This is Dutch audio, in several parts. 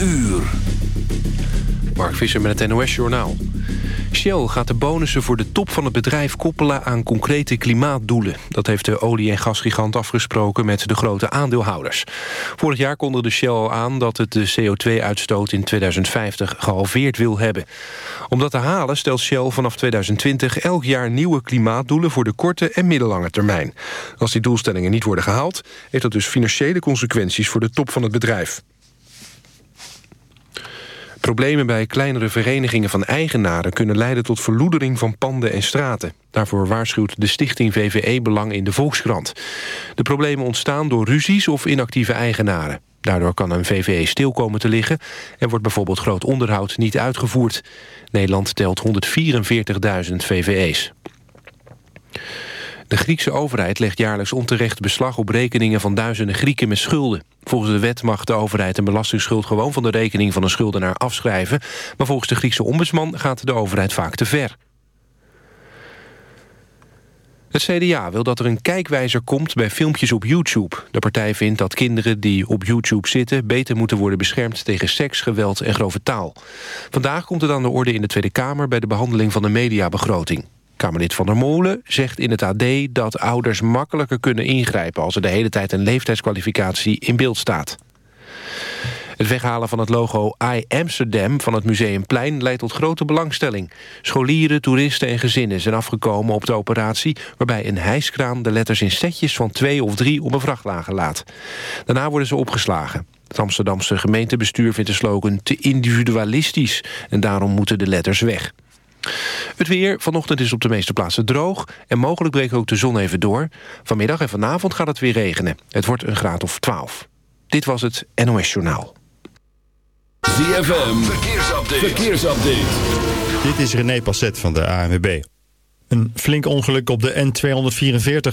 uur. Mark Visser met het NOS Journaal. Shell gaat de bonussen voor de top van het bedrijf koppelen aan concrete klimaatdoelen. Dat heeft de olie- en gasgigant afgesproken met de grote aandeelhouders. Vorig jaar kondigde Shell aan dat het de CO2-uitstoot in 2050 gehalveerd wil hebben. Om dat te halen stelt Shell vanaf 2020 elk jaar nieuwe klimaatdoelen voor de korte en middellange termijn. Als die doelstellingen niet worden gehaald, heeft dat dus financiële consequenties voor de top van het bedrijf. Problemen bij kleinere verenigingen van eigenaren... kunnen leiden tot verloedering van panden en straten. Daarvoor waarschuwt de stichting VVE Belang in de Volkskrant. De problemen ontstaan door ruzies of inactieve eigenaren. Daardoor kan een VVE stil komen te liggen... en wordt bijvoorbeeld groot onderhoud niet uitgevoerd. Nederland telt 144.000 VVE's. De Griekse overheid legt jaarlijks onterecht beslag op rekeningen van duizenden Grieken met schulden. Volgens de wet mag de overheid een belastingsschuld gewoon van de rekening van een schuldenaar afschrijven. Maar volgens de Griekse ombudsman gaat de overheid vaak te ver. Het CDA wil dat er een kijkwijzer komt bij filmpjes op YouTube. De partij vindt dat kinderen die op YouTube zitten... beter moeten worden beschermd tegen seks, geweld en grove taal. Vandaag komt het aan de orde in de Tweede Kamer... bij de behandeling van de mediabegroting. Kamerlid Van der Molen zegt in het AD dat ouders makkelijker kunnen ingrijpen... als er de hele tijd een leeftijdskwalificatie in beeld staat. Het weghalen van het logo I Amsterdam van het Museumplein leidt tot grote belangstelling. Scholieren, toeristen en gezinnen zijn afgekomen op de operatie... waarbij een hijskraan de letters in setjes van twee of drie op een vrachtwagen laat. Daarna worden ze opgeslagen. Het Amsterdamse gemeentebestuur vindt de slogan te individualistisch... en daarom moeten de letters weg. Het weer. Vanochtend is op de meeste plaatsen droog. En mogelijk breekt ook de zon even door. Vanmiddag en vanavond gaat het weer regenen. Het wordt een graad of 12. Dit was het NOS Journaal. ZFM. Verkeersupdate. Verkeersupdate. Dit is René Passet van de ANWB. Een flink ongeluk op de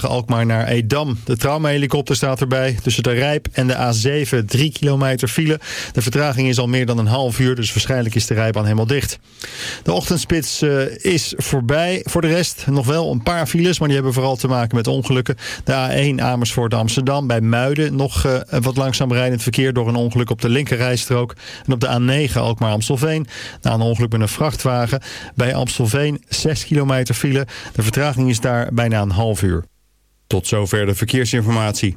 N244 Alkmaar naar Edam. De traumahelikopter staat erbij. Tussen de Rijp en de A7 3 kilometer file. De vertraging is al meer dan een half uur, dus waarschijnlijk is de rijbaan helemaal dicht. De ochtendspits uh, is voorbij. Voor de rest nog wel een paar files, maar die hebben vooral te maken met ongelukken. De A1 Amersfoort Amsterdam bij Muiden. Nog uh, wat langzaam rijdend verkeer door een ongeluk op de linkerrijstrook. En op de A9 Alkmaar Amstelveen. Na een ongeluk met een vrachtwagen. Bij Amstelveen 6 kilometer file. De vertraging is daar bijna een half uur. Tot zover de verkeersinformatie.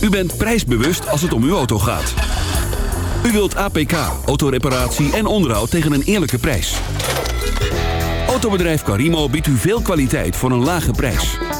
U bent prijsbewust als het om uw auto gaat. U wilt APK, autoreparatie en onderhoud tegen een eerlijke prijs. Autobedrijf Carimo biedt u veel kwaliteit voor een lage prijs.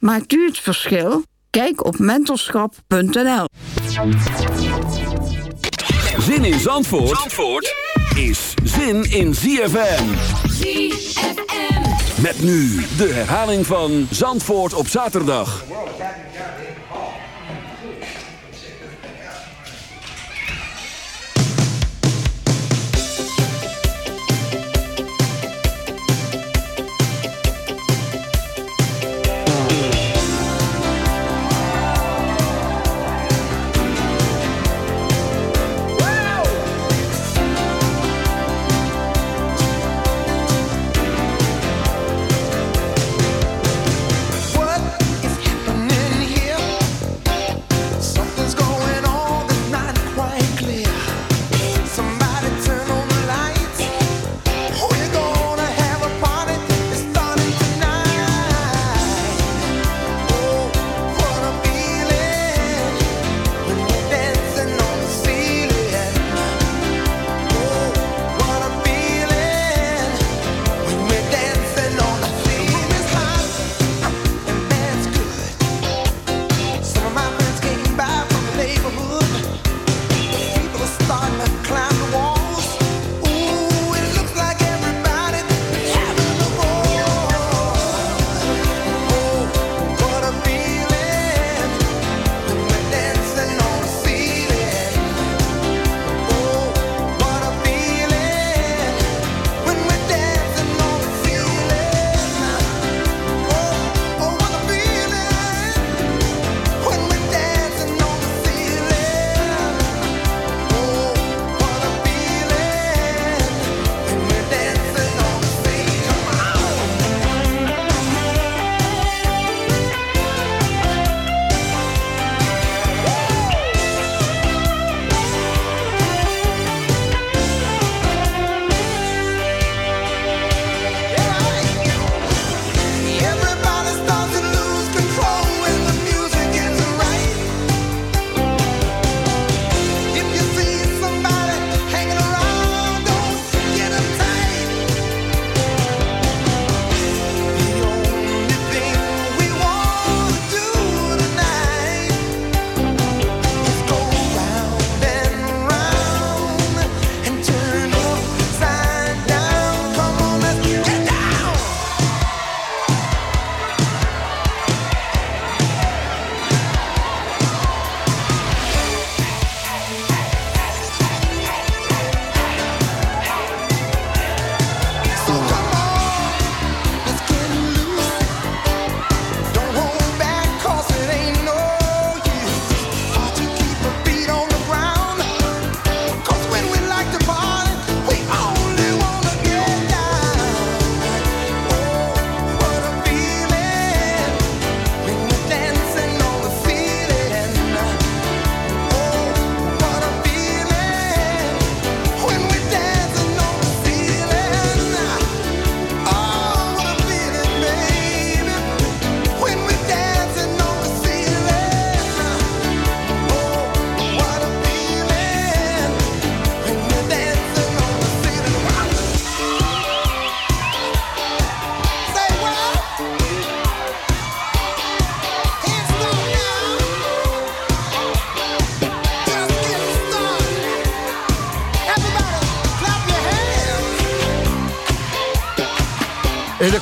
Maakt u het verschil? Kijk op mentorschap.nl. Zin in Zandvoort, Zandvoort is zin in ZFM. ZFM. Met nu de herhaling van Zandvoort op zaterdag.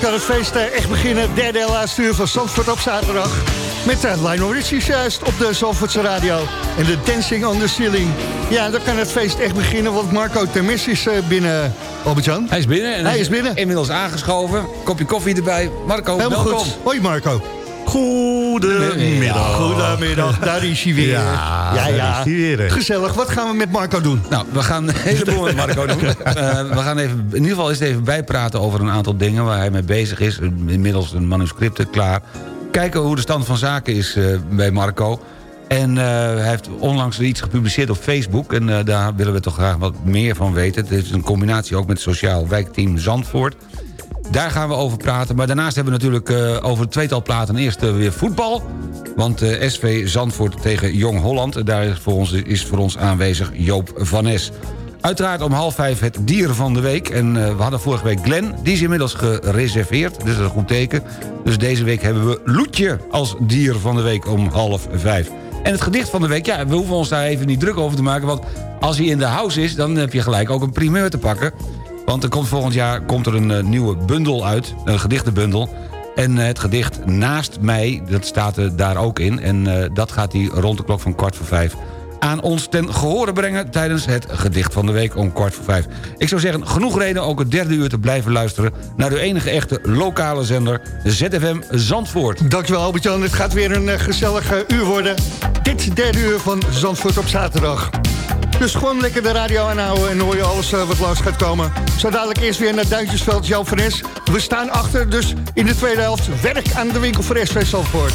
Kan het feest eh, echt beginnen. Derde en laatste uur van Zandvoort op zaterdag. Met uh, Lionel Richie juist op de Zandvoortse radio. En de Dancing on the Ceiling. Ja, dan kan het feest echt beginnen. Want Marco Termes is uh, binnen, Albert-Jan. Hij is binnen. En hij is binnen. Inmiddels aangeschoven. Kopje koffie erbij. Marco, Helemaal welkom. goed. Hoi Marco. Goedemiddag. Goedemiddag, daar is hij weer. Ja, hij weer. Gezellig. Wat gaan we met Marco doen? Nou, we gaan een heleboel met Marco doen. Uh, we gaan even, in ieder geval eens even bijpraten over een aantal dingen... waar hij mee bezig is. Inmiddels een manuscript klaar. Kijken hoe de stand van zaken is uh, bij Marco. En uh, hij heeft onlangs iets gepubliceerd op Facebook... en daar willen we toch graag wat meer van weten. Het is een combinatie ook met het Sociaal Wijkteam Zandvoort... Daar gaan we over praten. Maar daarnaast hebben we natuurlijk over het tweetal platen eerst weer voetbal. Want uh, SV Zandvoort tegen Jong Holland. Daar is voor ons, is voor ons aanwezig Joop van Nes. Uiteraard om half vijf het dier van de week. En we hadden vorige week Glenn. Die is inmiddels gereserveerd. Dus dat is een goed teken. Dus deze week hebben we Loetje als dier van de week om half vijf. En het gedicht van de week, ja, we hoeven ons daar even niet druk over te maken... want als hij in de house is, dan heb je gelijk ook een primeur te pakken. Want er komt volgend jaar komt er een nieuwe bundel uit, een gedichtenbundel. En uh, het gedicht Naast mij, dat staat er daar ook in. En uh, dat gaat hij rond de klok van kwart voor vijf aan ons ten gehore brengen... tijdens het gedicht van de week om kwart voor vijf. Ik zou zeggen, genoeg reden ook het derde uur te blijven luisteren... naar de enige echte lokale zender, ZFM Zandvoort. Dankjewel Albert-Jan, het gaat weer een gezellig uur worden. Dit derde uur van Zandvoort op zaterdag. Dus gewoon lekker de radio aanhouden en hoor je alles uh, wat langs gaat komen. Zo dadelijk eerst weer naar Duintjesveld, Jan van Es. We staan achter, dus in de tweede helft werk aan de winkel voor SV Zandvoort.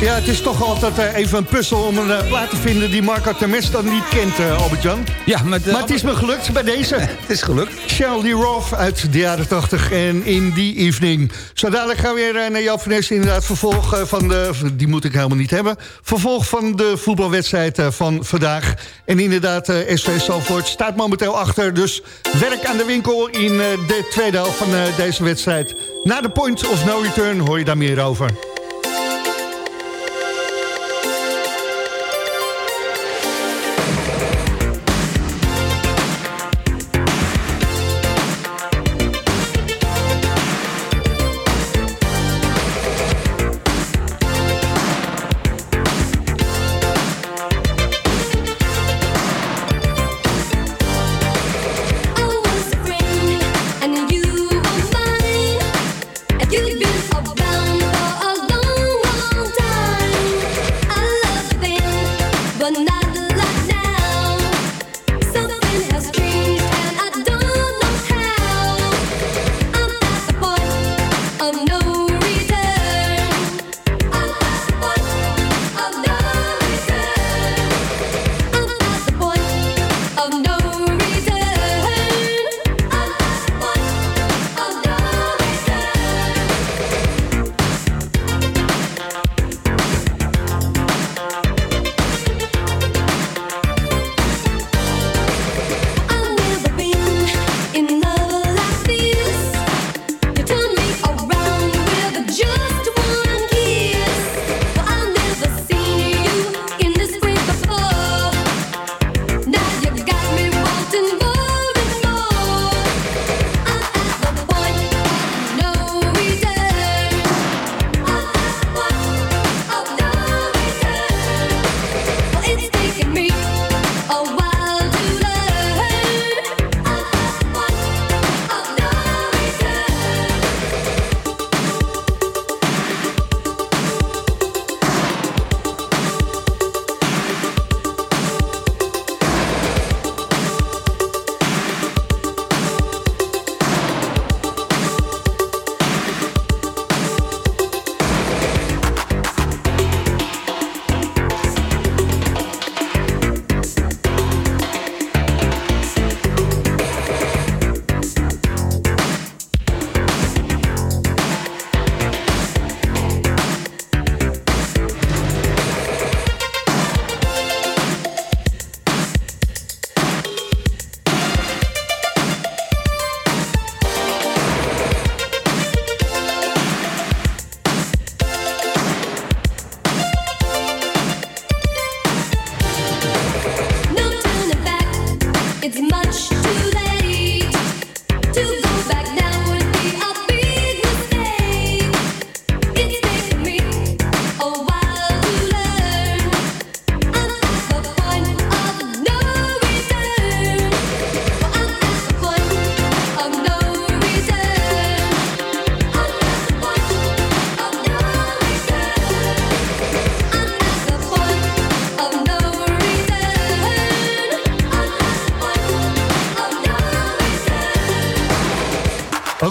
Ja, het is toch altijd eh, even een puzzel om een eh, plaat te vinden die Marco Temes dan niet kent, eh, Albert-Jan. Ja, maar, het is me gelukt bij deze. het is gelukt. Charlie Roth uit de jaren 80 en In The Evening. Zo dadelijk gaan we weer naar Jan van Nes, inderdaad vervolg van de... Die moet ik helemaal niet hebben. Vervolg van de voetbalwedstrijd van vandaag. En inderdaad, SV Salvoort staat momenteel achter. Dus werk aan de winkel in de tweede helft van deze wedstrijd. Na de point of no return hoor je daar meer over.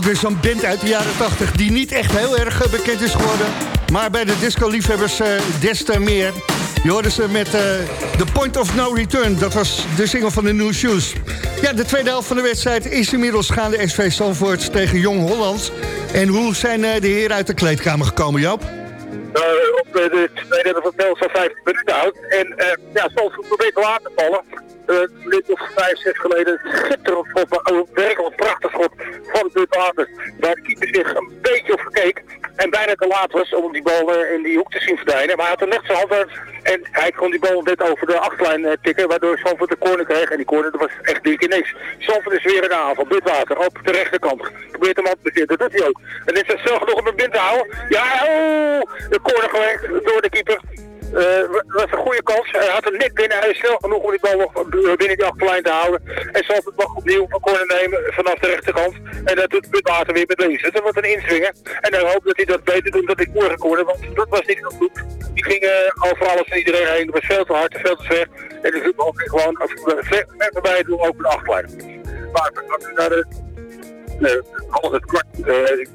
Ook weer zo'n band uit de jaren 80 die niet echt heel erg eh, bekend is geworden. Maar bij de disco-liefhebbers eh, des te meer. Je hoorde ze met eh The Point of No Return. Dat was de single van de New Shoes. Ja, de tweede helft van de wedstrijd is inmiddels gaande SV Zandvoort tegen Jong Holland. En hoe zijn de heren uit de kleedkamer gekomen, Joop? eh, op de tweede helft van het spel zo'n 15 minuten oud. En ja, Zandvoort probeert te laten vallen. Eh, een minuut of vijf, zes geleden schitterend schot, ook werkelijk een prachtig schot van Bud Water. Waar de keeper zich een beetje op verkeek. En bijna te laat was om die bal eh, in die hoek te zien verdwijnen. Maar hij had een net en hij kon die bal net over de achterlijn eh, tikken. Waardoor Zandvoort de corner kreeg. En die corner dat was echt dik in niks. Zandvoort is weer een aanval. Bud Water op de rechterkant. Probeert hem op te zitten. Dat doet hij ook. En is het zelf genoeg om hem binnen te houden. Ja, oh! De corner gewerkt door de keeper. Eh, was een goede kans. Hij had hem net binnen. Hij is snel genoeg om die bal nog binnen die achterlijn te houden. En zal het mag opnieuw corner nemen vanaf de rechterkant. En dat doet Water weer met links. Dus dat wordt een inswingen. En dan hoop dat hij dat beter doet dan die vorige corner. Want dat was niet zo goed. Die ging eh, over alles en iedereen heen. Dat was veel te hard veel te ver. En de voetbal ging gewoon eh, ver, ver voorbij doen over de achterlijn. Maar naar de alles het kwart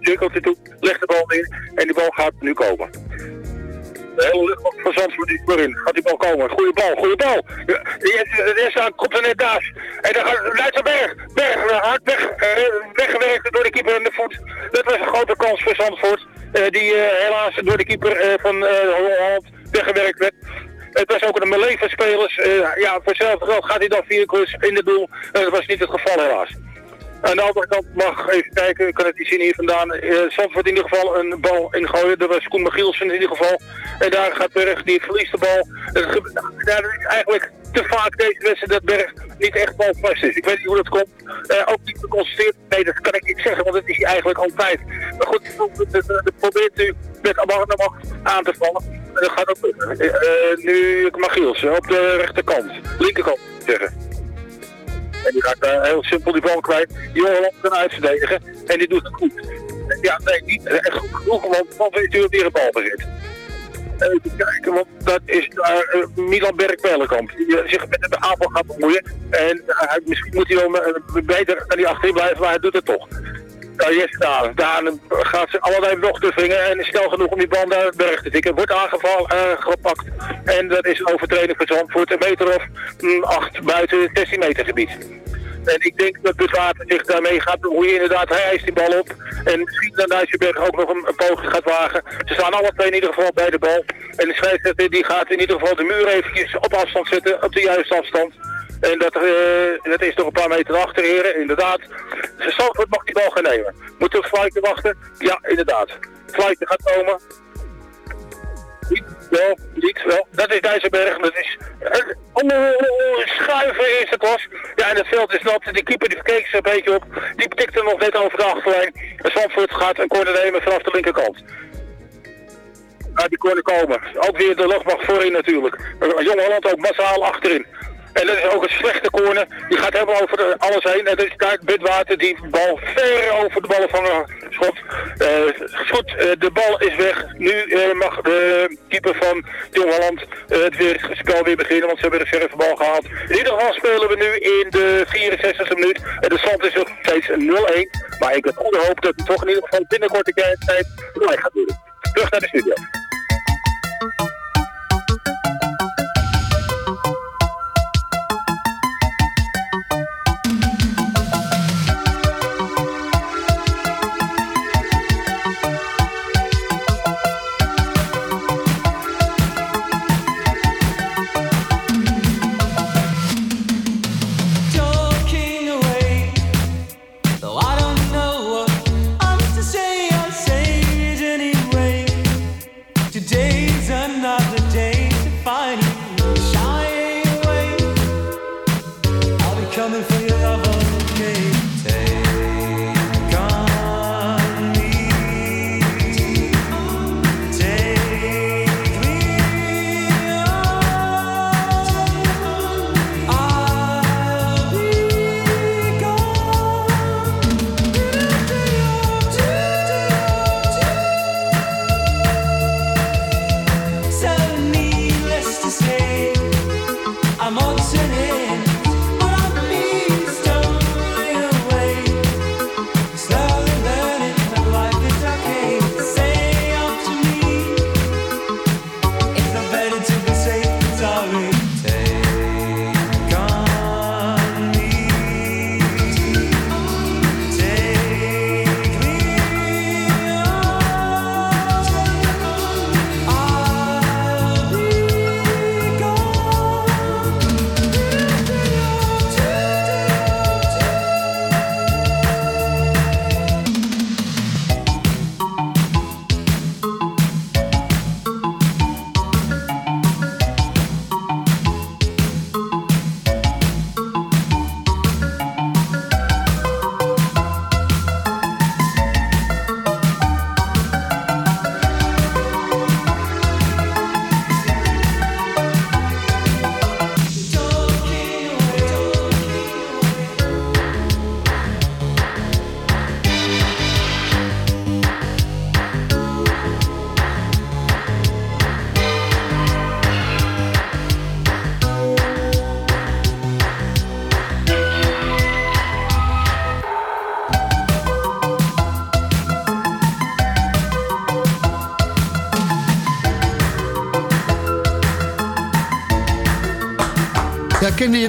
cirkeltje toe, legt de bal in en die bal gaat nu komen. De hele lucht van Zandvoort is voorin. Gaat die bal komen. Goeie bal, goede bal. De de eerste komt er net naast. En dan gaat Leidsenberg. Berg, eh, hard weg, eh, weggewerkt door de keeper in de voet. Dat was een grote kans voor Zandvoort. eh, die eh, helaas door de keeper eh, van eh, Holland weggewerkt werd. Het was ook een melee van spelers. Eh, ja, voor hetzelfde geld gaat hij dan vier in het doel. Eh, dat was niet het geval helaas. Aan de andere kant mag even kijken, ik kan het niet zien hier vandaan. Uh, Zandvoort in ieder geval een bal ingooien. Dat was Koen Michielsen in ieder geval. En daar gaat Berg, die verliest de bal. Het dat is eigenlijk te vaak deze wedstrijd dat Berg niet echt balvast is. Ik weet niet hoe dat komt. Eh, ook niet geconstateerd. Nee, dat kan ik niet zeggen, want dat is hij eigenlijk altijd. Maar goed, dat probeert u met Amar aan te vallen. En dat gaat ook eh, eh, nu Michielsen op de rechterkant. Linkerkant, zeggen. En die gaat eh, heel simpel die bal kwijt. Die Holland kan uitverdedigen. En die doet het goed. Ja, nee, niet echt goed genoeg, want dan heeft hij weer een bal bezit. Even kijken, want dat is daar eh, Milan Berg-Pellenkamp. Die eh, zich met de aanval gaat bemoeien. En eh, misschien moet hij wel eh, beter aan die achterin blijven, maar hij doet het toch. Daan. Daan gaat ze allerlei nog te vingen en is snel genoeg om die bal naar Berg te tikken. Wordt aangevallen, eh, gepakt. En dat is een overtreding voor Zandvoort. Een meter of mm, acht buiten het 16 meter gebied. En ik denk dat Butwater zich daarmee gaat bemoeien. Inderdaad, hij eist die bal op. En misschien dat Dijsselberg ook nog een, een poging gaat wagen. Ze staan alle twee in ieder geval bij de bal. En de scheidsrechter die gaat in ieder geval de muur eventjes op afstand zetten. Op de juiste afstand. En dat, eh, is nog een paar meter achter, heren. Inderdaad. Zandvoort mag die bal gaan nemen. Moet op Fluiten wachten? Ja, inderdaad. Fluiten gaat komen. Niet wel, niet wel. Dat is Dijsselberg. Dat is een oh, schuiven eerste klas. Ja, en het veld is nat. De keeper die verkeek zich een beetje op. Die tikte nog net over de achterlijn. En gaat een corner nemen vanaf de linkerkant. Uit die corner komen. Ook weer de luchtmacht voorin natuurlijk. Uh, Jong Holland ook massaal achterin. En dat is ook een slechte corner. Die gaat helemaal over de- alles heen. En dat is daar Bidwater die de bal ver over de ballenvanger schot. Eh, goed, eh, de bal is weg. Nu eh, mag de keeper van Jong Holland het, weer, spel weer beginnen. Want ze hebben de reservebal gehaald. In ieder geval spelen we nu in de 64e minuut. En de stand is nog steeds 0-1. Maar ik heb goede hoop dat het toch in ieder geval binnen korte tijd gelijk gaat doen. Terug naar de studio.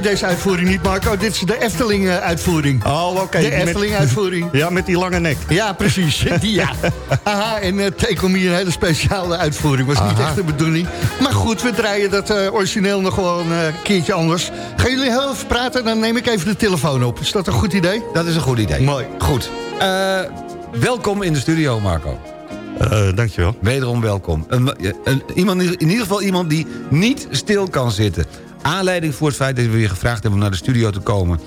Je deze uitvoering niet, Marco? Dit is de Efteling-uitvoering. Oh, oké. De Efteling-uitvoering. Ja, met die lange nek. Ja, precies. Die ja. Aha, en uh, Tekomie een hele speciale uitvoering. Was niet echt de bedoeling. Maar goed, we draaien dat eh, origineel nog gewoon eh, een keertje anders. Gaan jullie heel even praten? Dan neem ik even de telefoon op. Is dat een goed idee? Dat is een goed idee. Mooi. Goed. Eh, welkom in de studio, Marco. Eh, dankjewel. Wederom welkom. Een, een, iemand, in ieder geval iemand die niet stil kan zitten. Aanleiding voor het feit dat we je gevraagd hebben om naar de studio te komen...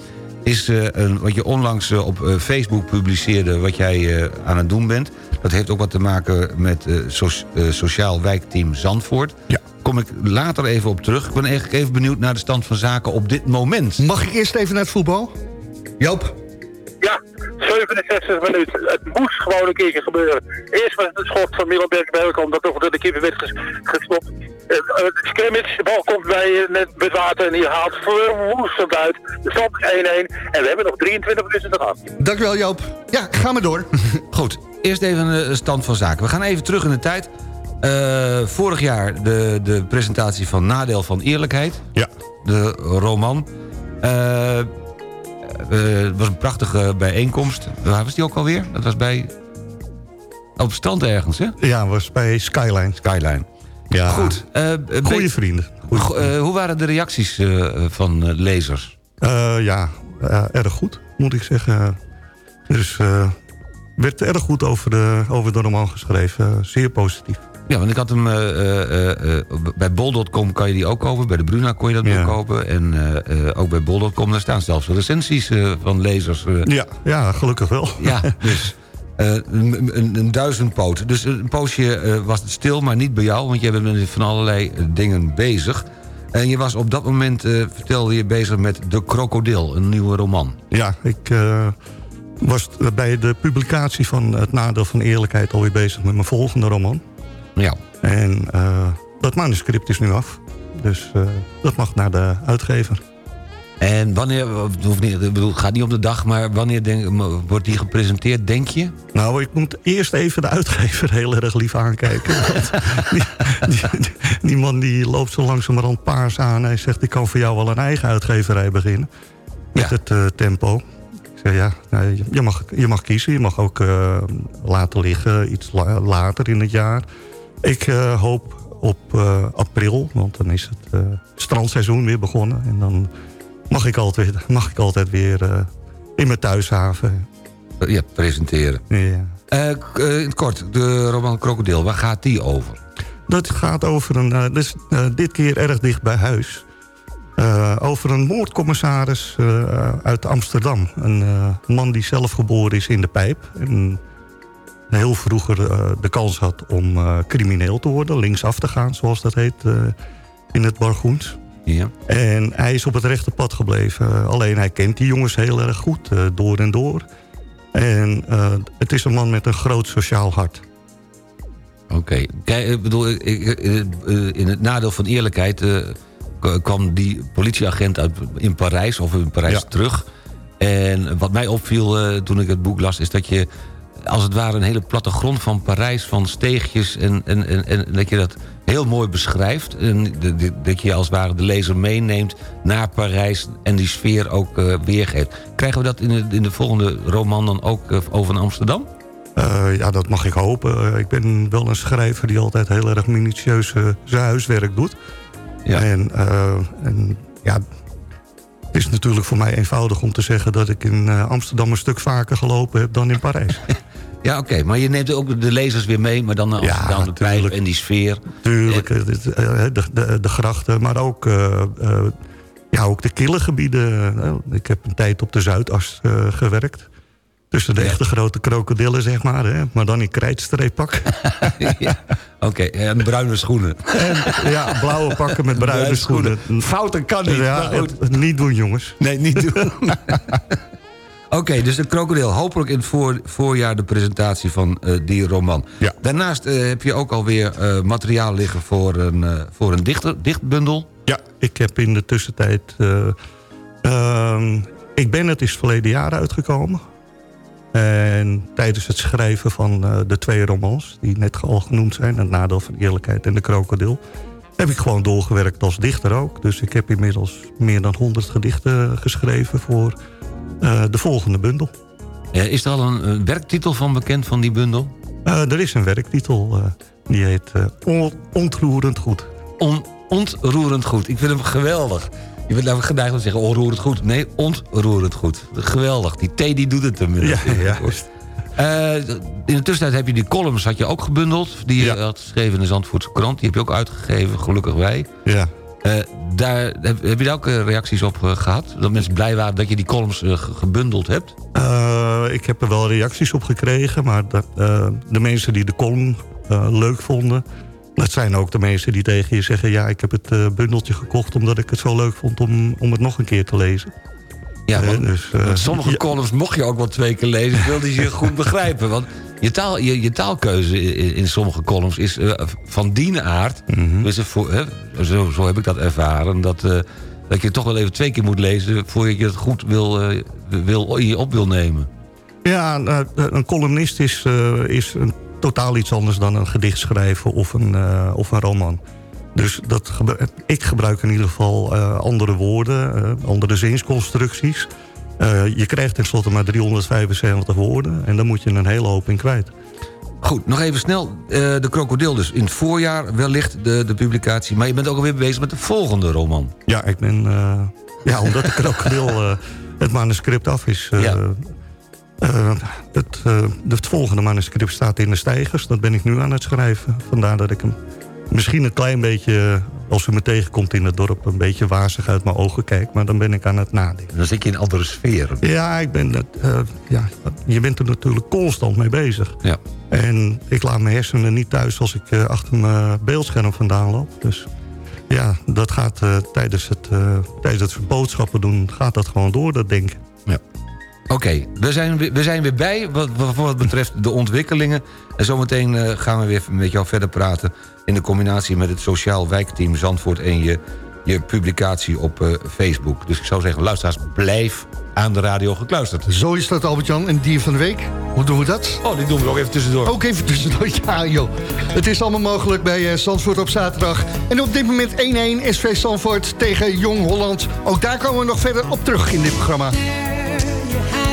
is eh, een, wat je onlangs eh, op eh, Facebook publiceerde wat jij eh, aan het doen bent. Dat heeft ook wat te maken met eh, so- Sociaal Wijkteam Zandvoort. Ja. Kom ik later even op terug. Ik ben eigenlijk even benieuwd naar de stand van zaken op dit moment. Mag ik eerst even naar het voetbal? Joop? Ja, 67 minuten. Het moest gewoon een keertje gebeuren. Eerst was het een schot van Milan Berg-Belkom dat toch door de keeper werd ges- gestopt. Eh, eh, de scrimmage, de bal komt bij uh, net Bedwater en die haalt verwoestend uit. De stand is 1-1 en we hebben nog 23 minuten te gaan. Dankjewel, Joop. Ja, ga maar door. Goed, eerst even een stand van zaken. We gaan even terug in de tijd. Eh, vorig jaar de, de presentatie van Nadeel van Eerlijkheid. Ja. De roman. Eh, eh, Het was een prachtige bijeenkomst. Waar was die ook alweer? Dat was bij... Op het strand ergens, hè? Ja, was bij Skyline. Skyline. Ja. Goed. eh, Goeie ben- vrienden. Eh, hoe waren de reacties eh, van eh, lezers? Eh, ja, eh, erg goed, moet ik zeggen. Dus eh werd erg goed over de, over de roman geschreven. Eh, zeer positief. Ja, want ik had hem eh, eh, eh, eh, bij bol.com kan je die ook kopen. Bij de Bruna kon je dat Ja. ook kopen. En eh, eh, ook bij bol.com, daar staan zelfs recensies eh, van lezers. eh. Ja, ja gelukkig wel. ja, dus eh, een, een, een duizendpoot. Dus een poosje eh, was het stil, maar niet bij jou. Want jij bent met van allerlei eh, dingen bezig. En je was op dat moment, vertelde je, bezig met De Krokodil. Een nieuwe roman. Ja, ik was bij de publicatie van Het Nadeel van Eerlijkheid... alweer bezig met mijn volgende roman. Ja. En dat manuscript is nu af. Dus dat mag naar de uitgever. En wanneer, het hoeft niet, ik bedoel, het gaat niet om de dag... maar wanneer denk, wordt die gepresenteerd, denk je? Nou, ik moet eerst even de uitgever heel erg lief aankijken. Die, die, die man die loopt zo langzamerhand paars aan. Hij zegt, ik kan voor jou wel een eigen uitgeverij beginnen. Met Ja. het eh, tempo. Ik zeg, ja, je, mag, je mag kiezen. Je mag ook eh, laten liggen, iets la- later in het jaar. Ik eh, hoop op april, want dan is het strandseizoen weer begonnen. En dan mag ik altijd, mag ik altijd weer eh, in mijn thuishaven. Ja, presenteren. Ja. Eh, eh, het kort, de roman Krokodil, waar gaat die over? Dat gaat over een, eh, dus, eh, dit keer erg dicht bij huis. Eh, over een moordcommissaris eh, uit Amsterdam. Een eh, man die zelf geboren is in de pijp. En heel vroeger eh, de kans had om eh, crimineel te worden. Linksaf te gaan, zoals dat heet eh, in het Bargoens. Ja. En hij is op het rechte pad gebleven. Alleen hij kent die jongens heel erg goed, eh, door en door. En eh, het is een man met een groot sociaal hart. Oké. Kijk, ik bedoel, eh, in het nadeel van eerlijkheid... kwam die politieagent uit, in Parijs, of in Parijs Ja. terug. En wat mij opviel toen ik het boek las... is dat je als het ware een hele plattegrond van Parijs... van steegjes en, en, en, en dat je dat heel mooi beschrijft. En dat je als het ware de lezer meeneemt naar Parijs... en die sfeer ook eh, weergeeft. Krijgen we dat in de, in de volgende roman dan ook eh, over Amsterdam? Eh, ja, dat mag ik hopen. Ik ben wel een schrijver die altijd heel erg minutieus zijn huiswerk doet. Ja. En, en ja, het is natuurlijk voor mij eenvoudig om te zeggen... dat ik in Amsterdam een stuk vaker gelopen heb dan in Parijs. Ja, oké. Maar je neemt ook de lezers weer mee, maar dan naar Ja, Amsterdam, de en die sfeer. Tuurlijk, eh, eh, de, de, de grachten, maar ook, eh, eh, ja, ook de kille gebieden. Nou, ik heb een tijd op de Zuidas eh, gewerkt. Tussen de echte grote krokodillen, zeg maar. Hè? Maar dan in krijtstreeppak. ja. Oké, en bruine schoenen. En, ja, blauwe pakken met bruine Bruine schoenen. Fouten kan niet, Ja, het niet doen, jongens. Nee, niet doen. Oké, dus de krokodil. Hopelijk in het voor, voorjaar de presentatie van eh, die roman. Ja. Daarnaast eh, heb je ook alweer eh materiaal liggen voor een, voor een dichter, dichtbundel. Ja, ik heb in de tussentijd... eh, ehm, ik ben het is verleden jaar uitgekomen. En tijdens het schrijven van de twee romans... die net al genoemd zijn... Het Nadeel van Eerlijkheid en De Krokodil... heb ik gewoon doorgewerkt als dichter ook. Dus ik heb inmiddels meer dan 100 gedichten geschreven voor de volgende bundel. Ja, is er al een, werktitel van bekend van die bundel? Eh, er is een werktitel, eh, die heet eh, On- Ontroerend Goed. On, ontroerend goed. Ik vind hem geweldig. Je bent namelijk geneigd om te zeggen onroerend goed. Nee, ontroerend goed. Geweldig. Die T die doet het hem. Ja, ja. Eh, in de tussentijd heb je die columns had je ook gebundeld. Die je had geschreven in de Zandvoortse krant. Die heb je ook uitgegeven, gelukkig wij. Ja. Eh, daar, heb, heb je daar ook eh, reacties op eh, gehad? Dat mensen blij waren dat je die columns ge- gebundeld hebt? Ik heb er wel reacties op gekregen, maar dat, de mensen die de column leuk vonden... dat zijn ook de mensen die tegen je zeggen... ja, ik heb het bundeltje gekocht omdat ik het zo leuk vond om, om het nog een keer te lezen. Ja, want, dus, sommige ja. columns mocht je ook wel twee keer lezen... wilde je ze goed begrijpen. Want je, taal, je, je taalkeuze in, in sommige columns is eh, van die aard... Mhm. dus het voor, hè, zo, zo heb ik dat ervaren... Dat, eh, dat je het toch wel even twee keer moet lezen... voordat je het goed wil, eh, wil, in je op wil nemen. Ja, een columnist is, is een, totaal iets anders dan een gedicht schrijven of een, of een roman. Dus dat, ik gebruik in ieder geval andere woorden, andere zinsconstructies. Eh, je krijgt tenslotte maar 375 woorden en dan moet je een hele hoop in kwijt. Goed, nog even snel. eh, de krokodil dus. In het voorjaar wellicht de, de publicatie. Maar je bent ook alweer bezig met de volgende roman. Ja, ik ben, eh, ja omdat de krokodil het manuscript af is. Ja. het, het volgende manuscript staat in de stijgers. Dat ben ik nu aan het schrijven. Vandaar dat ik hem misschien een klein beetje, als u me tegenkomt in het dorp... een beetje wazig uit mijn ogen kijk. Maar dan ben ik aan het nadenken. Dan zit je in andere sferen. Ja, ik ben, eh, ja, je bent er natuurlijk constant mee bezig. Ja. En ik laat mijn hersenen niet thuis als ik eh, achter mijn beeldscherm vandaan loop. Dus ja, dat gaat eh, tijdens, het, eh, tijdens het boodschappen doen... gaat dat gewoon door, dat denken. Oké, we, zijn weer- we zijn weer bij wat, wat, wat betreft de ontwikkelingen. En zometeen eh, gaan we weer met jou verder praten... in de combinatie met het Sociaal Wijkteam Zandvoort... en je, je publicatie op eh, Facebook. Dus ik zou zeggen, luisteraars, blijf aan de radio gekluisterd. Zo is dat, Albert-Jan. En dier van de week, hoe doen we dat? Oh, die doen we ook even tussendoor. Ook even tussendoor, ja joh. Het is allemaal mogelijk bij eh, Zandvoort op zaterdag. En op dit moment 1-1 SV Zandvoort tegen Jong Holland. Ook daar komen we nog verder op terug in dit programma.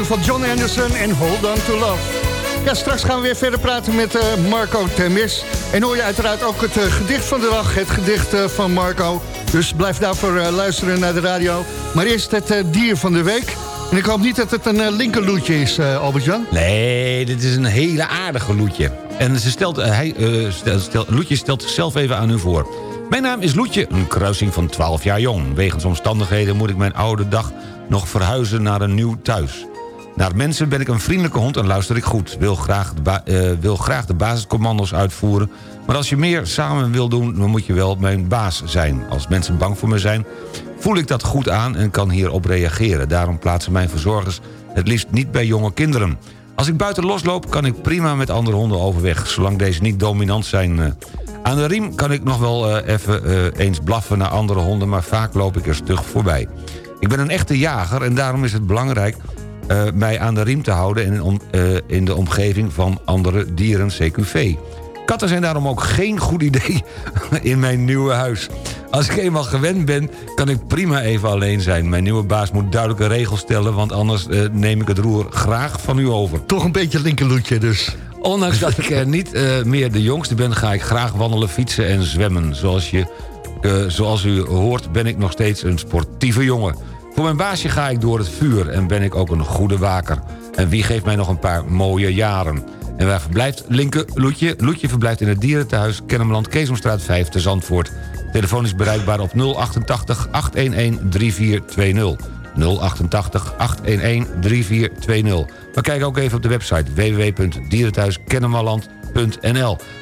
van John Anderson en Hold On To Love. Ja, straks gaan we weer verder praten met eh, Marco Temis. En hoor je uiteraard ook het eh, gedicht van de dag, het gedicht eh, van Marco. Dus blijf daarvoor luisteren naar de radio. Maar eerst het dier van de week. En ik hoop niet dat het een linkerloetje is, Albert-Jan. Nee, dit is een hele aardige Loetje. En ze stelt, hij, eh, stel, stel- Loetje stelt zichzelf even aan u voor. Mijn naam is Loetje, een kruising van 12 jaar jong. Wegens omstandigheden moet ik mijn oude dag nog verhuizen naar een nieuw thuis. Naar mensen ben ik een vriendelijke hond en luister ik goed. Wil graag, de eh, wil graag de basiscommando's uitvoeren. Maar als je meer samen wil doen, dan moet je wel mijn baas zijn. Als mensen bang voor me zijn, voel ik dat goed aan en kan hierop reageren. Daarom plaatsen mijn verzorgers het liefst niet bij jonge kinderen. Als ik buiten losloop, kan ik prima met andere honden overweg... zolang deze niet dominant zijn. eh. Aan de riem kan ik nog wel eh, even eens blaffen naar andere honden... maar vaak loop ik er stug voorbij. Ik ben een echte jager en daarom is het belangrijk... eh, mij aan de riem te houden in, om- eh, in de omgeving van andere dieren, CQV. Katten zijn daarom ook geen goed idee in mijn nieuwe huis. Als ik eenmaal gewend ben, kan ik prima even alleen zijn. Mijn nieuwe baas moet duidelijke regels stellen... want anders eh, neem ik het roer graag van u over. Toch een beetje linkerloetje dus. Ondanks dat ik er niet meer de jongste ben... ga ik graag wandelen, fietsen en zwemmen. Zoals, je, zoals u hoort ben ik nog steeds een sportieve jongen. Voor mijn baasje ga ik door het vuur en ben ik ook een goede waker. En wie geeft mij nog een paar mooie jaren? En waar verblijft Linke Loetje? Loetje verblijft in het dierentehuis Kennemerland Keesomstraat 5 te Zandvoort. Telefoon is bereikbaar op 088 811 3420. 088 811 3420. Maar kijk ook even op de website www.dierenthuiskennemerland.nl.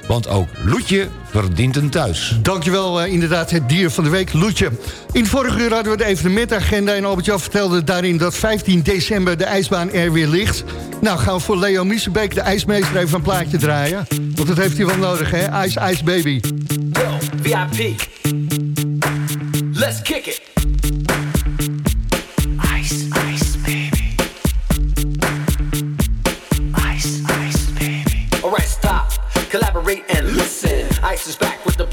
Want ook Loetje verdient een thuis. Dankjewel, uh, inderdaad, het dier van de week, Loetje. In vorige uur hadden we de evenementagenda... en Albert-Jan vertelde daarin dat 15 december de ijsbaan er weer ligt. Nou, gaan we voor Leo Miesenbeek, de ijsmeester, even een plaatje draaien. Want dat heeft hij wel nodig, hè? Ice, Ice Baby. Yo, VIP. Let's kick it.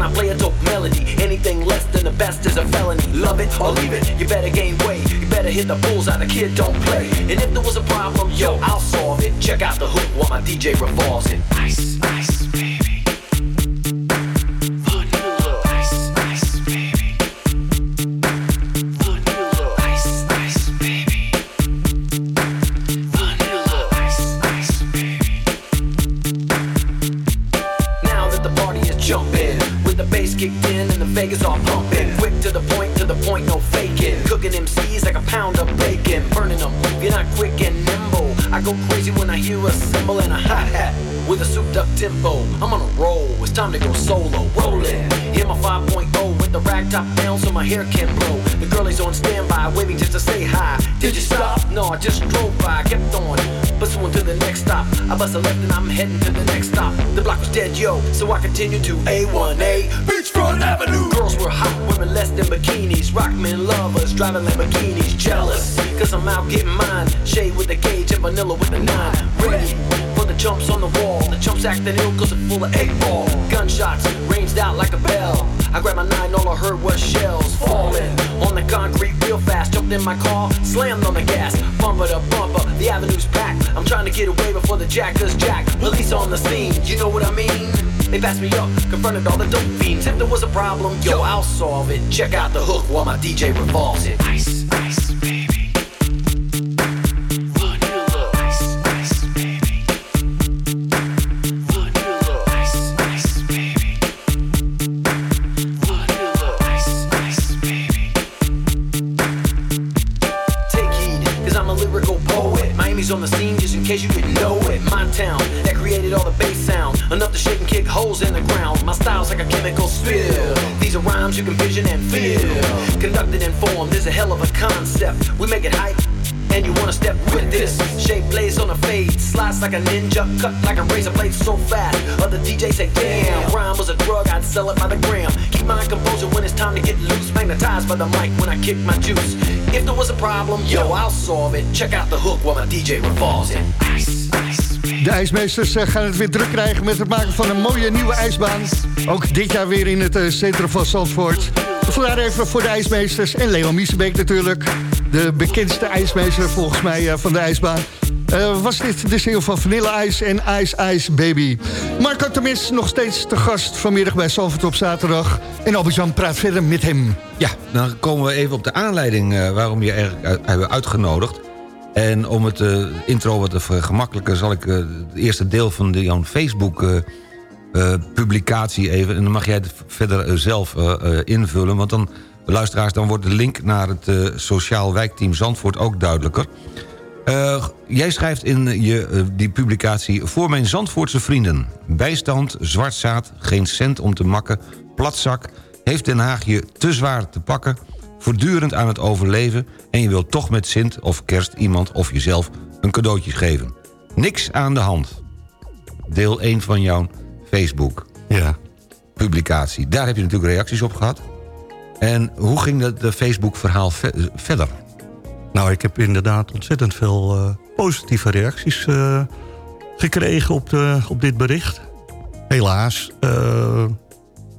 When I play a dope melody, anything less than the best is a felony. Love it or leave it. You better gain weight. You better hit the bulls bullseye. The kid don't play. And if there was a problem, yo, I'll solve it. Check out the hook while my DJ revolves it. Ice, Vegas all pumping. Quick to the point, to the point, no faking. Cooking MCs like a pound of bacon. Burning them, you're not quick and nimble. I go crazy when I hear a cymbal and a hi hat with a souped up tempo. I'm on a roll, it's time to go solo. Rolling, hit my 5.0 with the rag top down so my hair can blow. The girlie's on standby, waving just to say hi. Did you stop? No, I just drove by, kept on. Pursuing to the next stop. I bust a left and I'm heading to the next stop. The block was dead, yo, so I continue to A1A Beachfront Avenue. Girls were hot, women less than bikinis. Rockmen lovers, driving Lamborghinis. Jealous, cause I'm out getting mine. Shade with the gauge and vanilla with the nine. Ready for the jumps on the wall. The chumps acting ill cause it's full of eight ball. Gunshots ranged out like a bell. I grabbed my nine, all I heard was shells falling on the concrete real fast. Jumped in my car, slammed on the gas, bumper to bumper. The avenue's packed. I'm trying to get away before the jackers jack. Police on the scene, you know what I mean? They passed me up, confronted all the dope fiends. If there was a problem, yo, I'll solve it. Check out the hook while my DJ revolves it. Ice, of a concept. We make it hype. and you wanna step with this. Shape plays on a fade, slice like a ninja, cut like a razor blade so fast. Other DJs say, damn, rhyme was a drug, I'd sell it by the gram. Keep my composure when it's time to get loose, magnetized by the mic when I kick my juice. If there was a problem, yo, I'll solve it. Check out the hook while my DJ revolves it. Ice, ice. De ijsmeesters eh, gaan het weer druk krijgen met het maken van een mooie nieuwe ijsbaan. Ook dit jaar weer in het eh, centrum van Zandvoort. Even voor de ijsmeesters en Leon Miesebeek natuurlijk. De bekendste ijsmeester volgens mij eh, van de ijsbaan. Eh, was dit de single van Vanilla Ice en Ice Ice Baby. Marco Temis nog steeds te gast vanmiddag bij Zandvoort op zaterdag. En Albert-Jan praat verder met hem. Ja, dan komen we even op de aanleiding eh, waarom je eigenlijk hebben uitgenodigd. En om het intro wat te vergemakkelijken... zal ik het eerste deel van de Jan Facebook... eh, publicatie even... en dan mag jij het verder eh, zelf eh, invullen... want dan, luisteraars, dan wordt de link naar het Sociaal Wijkteam Zandvoort ook duidelijker. Jij schrijft in je, die publicatie... Voor mijn Zandvoortse vrienden. Bijstand, zwart zaad, geen cent om te makken... platzak, heeft Den Haag je te zwaar te pakken... voortdurend aan het overleven... en je wilt toch met Sint of Kerst iemand of jezelf een cadeautje geven. Niks aan de hand. Deel 1 van jouw Facebook. Ja. Publicatie. Daar heb je natuurlijk reacties op gehad. En hoe ging dat de Facebook-verhaal ve- verder? Nou, ik heb inderdaad ontzettend veel eh, positieve reacties eh, gekregen op, de, op dit bericht. Helaas, eh,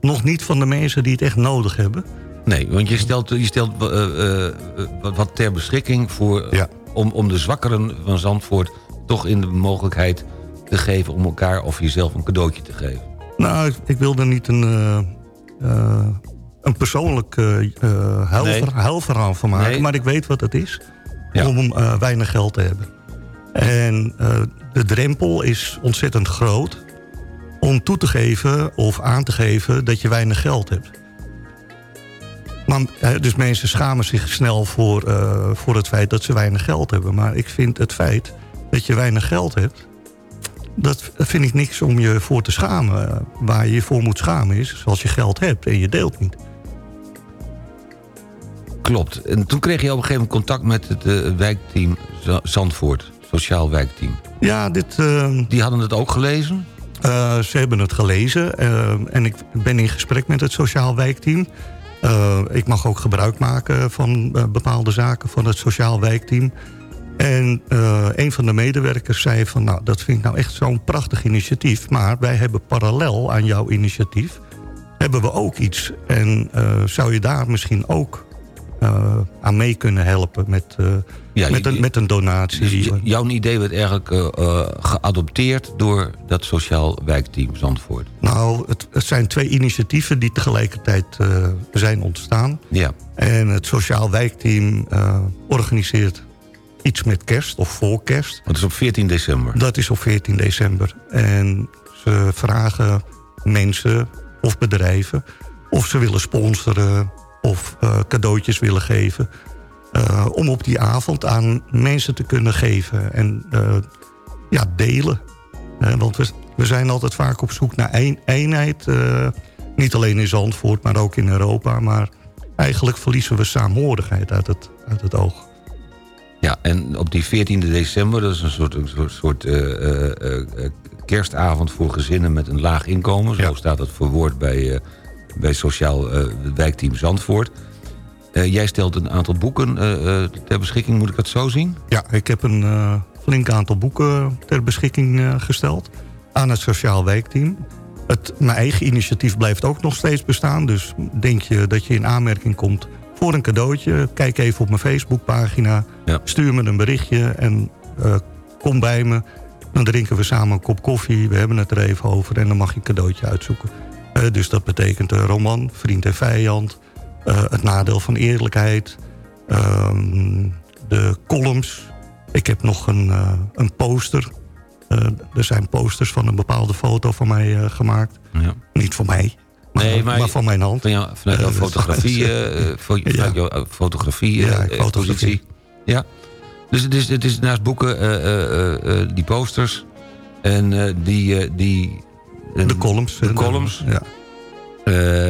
nog niet van de mensen die het echt nodig hebben. Nee, want je stelt, je stelt eh, eh, wat- wat ter beschikking... Voor, om, om de zwakkeren van Zandvoort toch in de mogelijkheid te geven... om elkaar of jezelf een cadeautje te geven. Nou, ik, ik wilde niet een, eh, eh, een persoonlijk eh eh, Nee. huilverhaal van maken... Nee. maar ik weet wat het is om weinig geld te hebben. En de drempel is ontzettend groot om toe te geven of aan te geven dat je weinig geld hebt. Maar, dus mensen schamen zich snel voor, voor het feit dat ze weinig geld hebben. Maar ik vind het feit dat je weinig geld hebt... dat vind ik niks om je voor te schamen. Waar je je voor moet schamen is als je geld hebt en je deelt niet. Klopt. En toen kreeg je op een gegeven moment contact met het eh, wijkteam Zandvoort. Sociaal wijkteam. Ja, dit... eh, Die hadden het ook gelezen? Eh, ze hebben het gelezen en ik ben in gesprek met het Sociaal Wijkteam. Ik mag ook gebruik maken van bepaalde zaken van het Sociaal Wijkteam. En eh, een van de medewerkers zei van... nou, dat vind ik nou echt zo'n prachtig initiatief... maar wij hebben parallel aan jouw initiatief... hebben we ook iets. En eh, zou je daar misschien ook eh, aan mee kunnen helpen met, Ja, met, een, met een donatie? Dus jouw idee werd eigenlijk geadopteerd door dat sociaal wijkteam Zandvoort. Nou, het, het zijn twee initiatieven die tegelijkertijd zijn ontstaan. Ja. En het Sociaal Wijkteam organiseert iets met kerst of voor kerst. Dat is op 14 december. Dat is op 14 december. En ze vragen mensen of bedrijven of ze willen sponsoren of eh, cadeautjes willen geven. eh, om op die avond aan mensen te kunnen geven en eh, ja, delen. Want we, we zijn altijd vaak op zoek naar een, eenheid. niet alleen in Zandvoort, maar ook in Europa. Maar eigenlijk verliezen we saamhorigheid uit het, uit het oog. Ja, en op die 14 december, dat is een soort, een soort, soort eh, eh, eh, kerstavond voor gezinnen met een laag inkomen. Zo staat het verwoord bij, bij Sociaal Wijkteam Zandvoort. Jij stelt een aantal boeken ter beschikking, moet ik dat zo zien? Ja, ik heb een flink aantal boeken ter beschikking gesteld aan het Sociaal Wijkteam. Het, mijn eigen initiatief blijft ook nog steeds bestaan. Dus denk je dat je in aanmerking komt voor een cadeautje... kijk even op mijn Facebookpagina, stuur me een berichtje en eh, kom bij me. Dan drinken we samen een kop koffie, we hebben het er even over... en dan mag je een cadeautje uitzoeken. Eh, dus dat betekent een roman, Vriend en Vijand... eh, Het Nadeel van Eerlijkheid... ehm, de columns. Ik heb nog een, een poster. Er zijn posters van een bepaalde foto van mij gemaakt. Ja. Niet van mij, maar, maar, van mijn hand. Van jou, vanuit jouw Eh, fotografie, eh, vanuit jouw eh, fotografie, Ja, fotografie. Ja. Dus het is, het is naast boeken die posters en die... die De columns. De columns. Ja.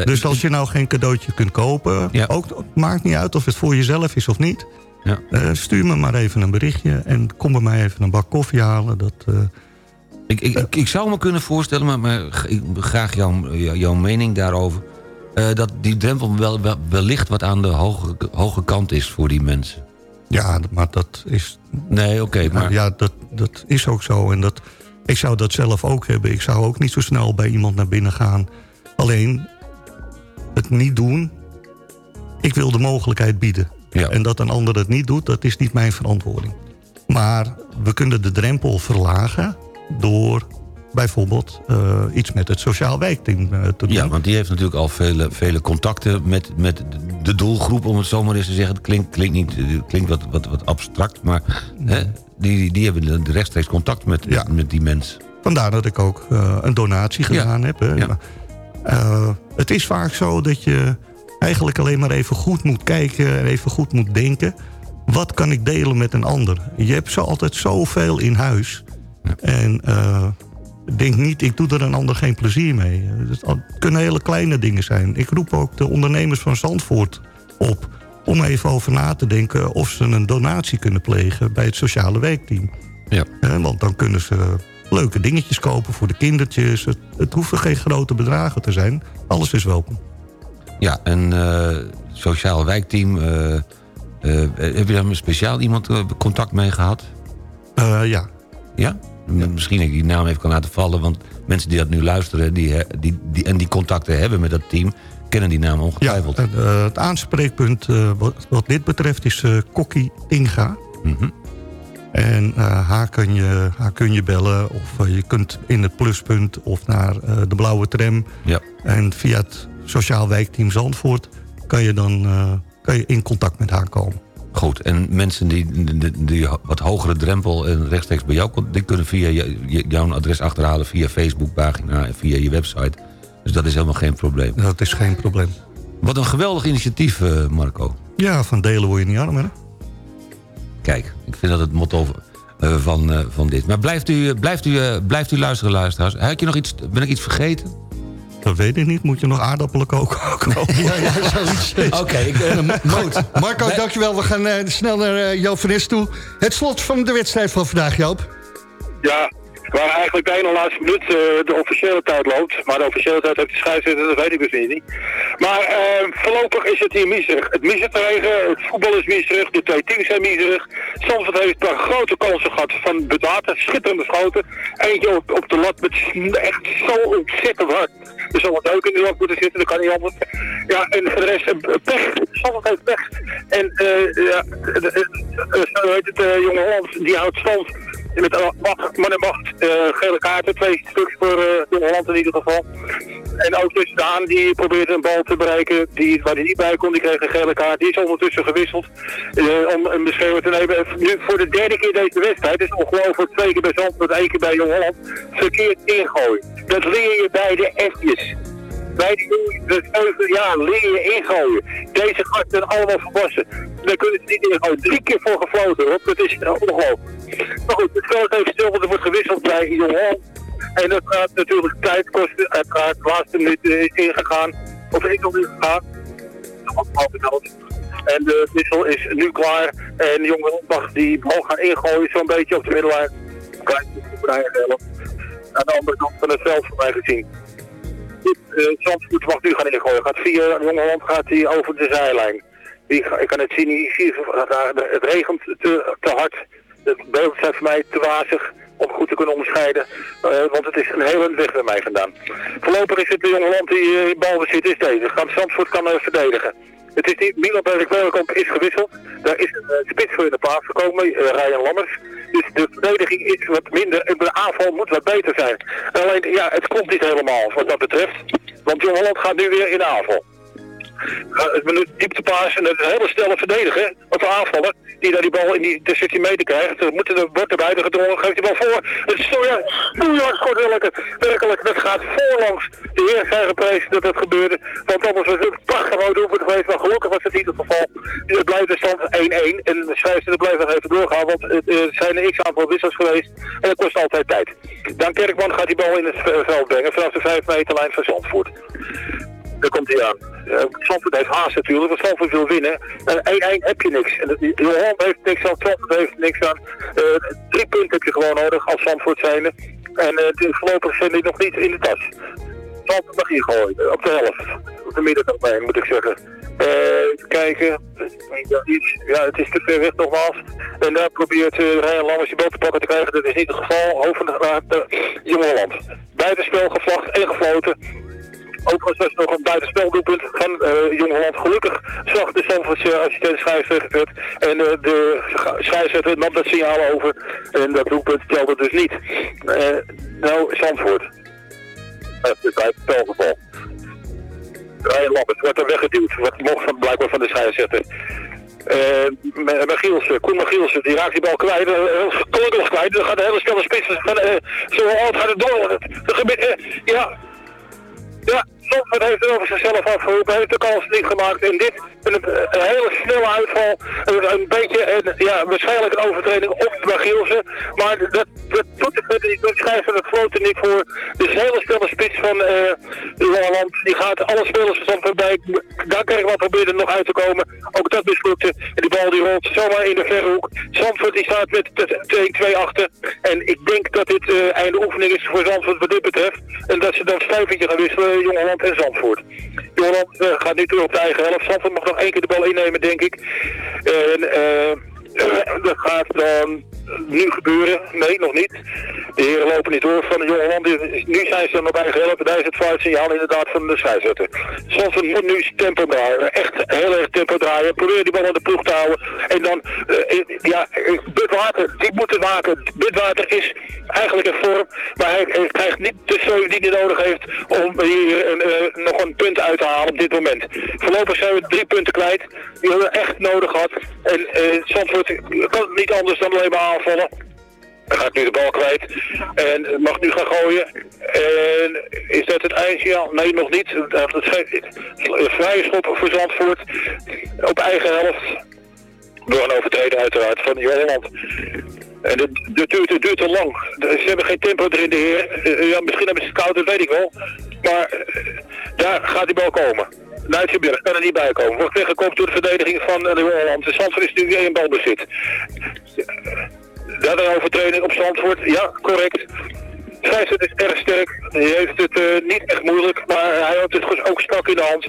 Dus als je nou geen cadeautje kunt kopen... Ook, maakt niet uit of het voor jezelf is of niet... Ja. Stuur me maar even een berichtje en kom bij mij even een bak koffie halen. Dat, Ik, ik, ik, ik zou me kunnen voorstellen, maar, maar graag jouw, jouw mening daarover... eh, dat die drempel wel, wel, wellicht wat aan de hoge, hoge kant is voor die mensen. ja, maar dat is... Nee, oké, maar... Ja, dat, dat is ook zo. En dat, ik zou dat zelf ook hebben. Ik zou ook niet zo snel bij iemand naar binnen gaan. Alleen, het niet doen... Ik wil de mogelijkheid bieden. Ja. En dat een ander het niet doet, dat is niet mijn verantwoording. Maar we kunnen de drempel verlagen door bijvoorbeeld eh, iets met het sociaal wijkteam eh, te doen. Ja, want die heeft natuurlijk al vele, vele contacten met, met de doelgroep, om het zo maar eens te zeggen. Het klinkt, klinkt, niet, klinkt wat, wat, wat abstract, maar hè, die, die hebben de rechtstreeks contact met, Ja. met die mens. Vandaar dat ik ook eh, een donatie gedaan heb. Hè. Ja. Het is vaak zo dat je eigenlijk alleen maar even goed moet kijken... en even goed moet denken. Wat kan ik delen met een ander? Je hebt zo altijd zoveel in huis. En eh, denk niet, ik doe er een ander geen plezier mee. Het kunnen hele kleine dingen zijn. Ik roep ook de ondernemers van Zandvoort op... om even over na te denken of ze een donatie kunnen plegen... bij het sociale werkteam. Ja. Want dan kunnen ze leuke dingetjes kopen voor de kindertjes. Het, het hoeven geen grote bedragen te zijn. Alles is welkom. Ja, en eh, sociaal wijkteam, eh, heb je daar speciaal iemand contact mee gehad? Eh, ja, Ja? Misschien dat ik die naam even kan laten vallen, want mensen die dat nu luisteren... Die, die, die, en die contacten hebben met dat team, kennen die naam ja ongetwijfeld. en, eh, het aanspreekpunt eh, wat, wat dit betreft is eh Kokkie Inga. Mhm. En eh, haar, kun je, haar kun je bellen of eh, je kunt in het pluspunt of naar eh, de blauwe tram. Ja. En via het sociaal wijkteam Zandvoort kan je dan eh, kan je in contact met haar komen. Goed, en mensen die, die, die wat hogere drempel en rechtstreeks bij jou... die kunnen via jouw adres achterhalen via Facebookpagina en via je website. Dus dat is helemaal geen probleem. Dat is geen probleem. Wat een geweldig initiatief, eh, Marco. Ja, van delen word je niet arm, hè? Kijk, ik vind dat het motto eh, van, eh, van dit. Maar blijft u, blijft, u, blijft u luisteren, luisteraars. Heb je nog iets, ben ik iets vergeten? Dat weet ik niet. Moet je nog aardappelen koken? koken? Ja, ja, zoiets. Oké, ik, eh, goed. Marco, dankjewel. We gaan eh, snel naar eh, Joop van Nes toe. Het slot van de wedstrijd van vandaag, Joop. Ja, waar eigenlijk de ene laatste minuut eh, de officiële tijd loopt. Maar de officiële tijd heeft de scheidsrechter, dat weet ik dus niet. Maar voorlopig is het hier miserig. Het misert regen, het voetbal is miserig, de twee teams zijn miserig. Zandvoort heeft een paar grote kansen gehad van Bedaten, schitterende schoten. Eentje op, op de lat met echt zo ontzettend hard. Er zal wat ook in de lat moeten zitten, dat kan niet anders. Ja, en voor de rest, eh, pech. Zandvoort heeft pech. En eh ja, zo heet het, eh, jonge Holland, die houdt stand met man en macht, eh, gele kaarten, twee stuks voor uh, Jong Holland in ieder geval. En ook tussen de aan, die probeerde een bal te bereiken, die, waar hij niet bij kon, die kreeg een gele kaart. Die is ondertussen gewisseld eh, om een beschermer te nemen. Nu voor de derde keer deze wedstrijd, is ongelooflijk twee keer bij Zandvoort, één keer bij Jong Holland, verkeerd ingooien. Dat leer je bij de F'jes. Bij die de zeven jaar leer je ingooien. Deze gasten allemaal volwassen. Daar kunnen ze niet ingooien. Drie keer voor gefloten, hoor. Dat is ongelooflijk. Maar goed, het veld even stil, want er wordt gewisseld bij Jong Holland. En dat gaat natuurlijk tijd kosten. Uiteraard, de laatste minuut is ingegaan. Of is al ingegaan. En de wissel is nu klaar. En Jong Holland mag die bal gaan ingooien, zo'n beetje op de middellijn. Voor de. Aan de andere kant van het veld voor mij gezien. Zandvoort mag nu gaan ingooien. Gaat via Jong Holland gaat hij over de zijlijn. Die, ik kan het zien, hier het, het regent te, te hard. De beelden zijn voor mij te wazig om goed te kunnen onderscheiden. Uh, want het is een hele weg bij mij vandaan. Voorlopig is het de Jong Holland die uh, balbezit is deze. Gaat Zandvoort kan uh, verdedigen. Het is niet, Milan Berg-Welkamp is gewisseld. Daar is een spits voor in de plaats gekomen, Ryan Lammers. Dus de verdediging is wat minder en de aanval moet wat beter zijn. Alleen, ja, het komt niet helemaal wat dat betreft. Want Jong Holland gaat nu weer in de aanval. Het minuut dieptepaas en een hele snelle verdediger, of aanvaller, die daar die bal in die de 16 meter krijgt. Er moeten de wordt erbij gedrongen, geeft die bal voor. Het is zo, ja, Boeja scoort werkelijk, werkelijk, dat gaat voorlangs. De heer zijn geprezen dat het gebeurde, want anders was het een prachtig doelpunt geweest, maar gelukkig was het niet het geval. Het blijft de stand 1-1 en de scheidsrechter blijft nog even doorgaan, want er zijn een x-aantal wissels geweest en dat kost altijd tijd. Dan Kerkman gaat die bal in het veld brengen vanaf de 5 meterlijn van Zandvoort. Daar komt hij aan. Uh, Zandvoort heeft haast natuurlijk, want Zandvoort wil winnen. En één eind heb je niks. Johan heeft niks aan, Zandvoort heeft niks aan. Uh, drie punten heb je gewoon nodig als Zandvoort zijnde. En uh, voorlopig zijn die nog niet in de tas. Zandvoort mag hier gooien, op de helft. Op de midden nog moet ik zeggen. Uh, kijken. Ja, het is te ver weg nogmaals. En daar probeert uh, Ryan Lammers die bal te pakken te krijgen. Dat is niet het geval. Hoofd van de, uh, Jong Holland. Buitenspel gevlacht en gefloten. Overigens was nog een buitenspeldoelpunt van uh, Jong Holland. Gelukkig zag de Zandvoortse assistent scheidsrechter het. En uh, de scheidsrechter nam dat signaal over. En dat doelpunt telde dus niet. Uh, nou, Zandvoort. Het is buitenspelgeval. Ryan Lammers wordt er weggeduwd. Wat mocht van, blijkbaar van de scheidsrechter. Uh, Magielsen, Koen Magielsen, die raakt die bal kwijt, uh, kwijt. Dan gaat de hele snelle spits van, uh, zo oud gaat het door. Uh, ja, ja, Zandvoort heeft het over zichzelf afgeroepen, heeft de kans niet gemaakt. En dit, een, hele snelle uitval, een, een beetje, een, ja, waarschijnlijk een overtreding op Magielsen. Maar dat, dat doet dat schrijft het floot er niet voor. Dus een hele snelle spits van uh, die gaat alle spelers van Zandvoort bij. Daar wat probeerde nog uit te komen. Ook dat mislukte. En die bal die rolt zomaar in de verhoek. Zandvoort die staat met 2-2 achter. En ik denk dat dit uh, einde oefening is voor Zandvoort wat dit betreft. En dat ze dan stuivertje gaan wisselen, Jong Holland en Zandvoort. Jong Holland uh, gaat nu terug op de eigen helft. Zandvoort mag nog één keer de bal innemen, denk ik. En uh, dat gaat dan nu gebeuren. Nee, nog niet. De heren lopen niet door van de Jong Holland. Nu zijn ze nog bij geholpen. Daar is het fluitsignaal inderdaad van de scheidsrechter. Zandvoort moet nu tempo draaien. Echt heel erg tempo draaien. Probeer die bal aan de ploeg te houden. En dan, uh, ja, Budwater, die moet het maken. Budwater is eigenlijk in vorm. Maar hij, hij krijgt niet de steun die hij nodig heeft om hier een, nog een punt uit te halen op dit moment. Voorlopig zijn we drie punten kwijt. Die hebben we echt nodig gehad. En uh, Zandvoort kan het niet anders dan alleen maar aanvallen. Hij gaat nu de bal kwijt en mag nu gaan gooien. En is dat het eindsignaal? Nee, nog niet. Vrije schop voor Zandvoort op eigen helft. Door een overtreden uiteraard van Holland. En het, het, duurt, het te lang. Ze hebben geen tempo erin, de heer. Ja, misschien hebben ze het koud, dat weet ik wel. Maar daar gaat die bal komen. Nijtjeberg kan er niet bij komen. Wordt weggekomen door de verdediging van de Holland. De Zandvoort is nu in balbezit. Dat een overtreding op Zandvoort. Ja, correct. Scheidsrechter is erg sterk. Hij heeft het uh, niet echt moeilijk, maar hij houdt het ook strak in de hand.